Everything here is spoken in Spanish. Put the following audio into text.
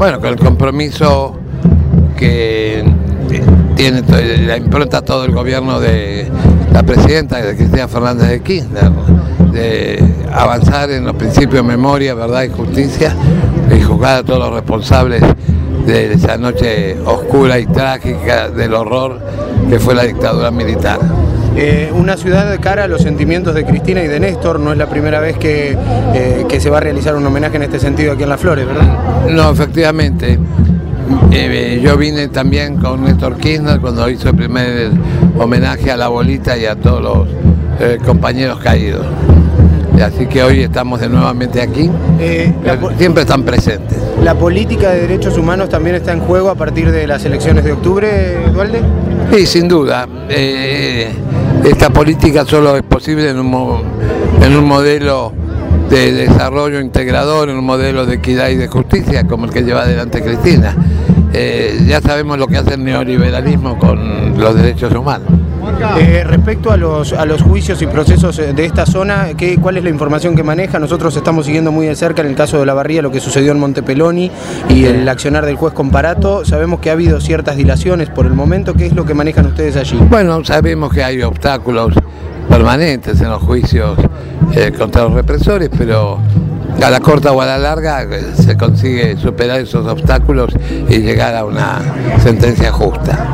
Bueno, con el compromiso que tiene la impronta todo el gobierno de la presidenta, de Cristina Fernández de Kirchner, de avanzar en los principios de memoria, verdad y justicia y juzgar a todos los responsables de esa noche oscura y trágica del horror que fue la dictadura militar. Eh, una ciudad de cara a los sentimientos de Cristina y de Néstor, no es la primera vez que, eh, que se va a realizar un homenaje en este sentido aquí en Las Flores, ¿verdad? No, efectivamente. Eh, yo vine también con Néstor Kirchner cuando hizo el primer homenaje a la bolita y a todos los compañeros caídos. Así que hoy estamos de nuevamente aquí. siempre están presentes. ¿La política de derechos humanos también está en juego a partir de las elecciones de octubre, Dualde? Sí, sin duda. Esta política solo es posible en un, modelo de desarrollo integrador, en un modelo de equidad y de justicia como el que lleva adelante Cristina. Eh, ya sabemos lo que hace el neoliberalismo con los derechos humanos. Eh, respecto a los, a los juicios y procesos eh, de esta zona, ¿qué, ¿cuál es la información que maneja? Nosotros estamos siguiendo muy de cerca en el caso de la barría lo que sucedió en Montepeloni y el accionar del juez Comparato. Sabemos que ha habido ciertas dilaciones por el momento. ¿Qué es lo que manejan ustedes allí? Bueno, sabemos que hay obstáculos permanentes en los juicios eh, contra los represores, pero a la corta o a la larga se consigue superar esos obstáculos y llegar a una sentencia justa.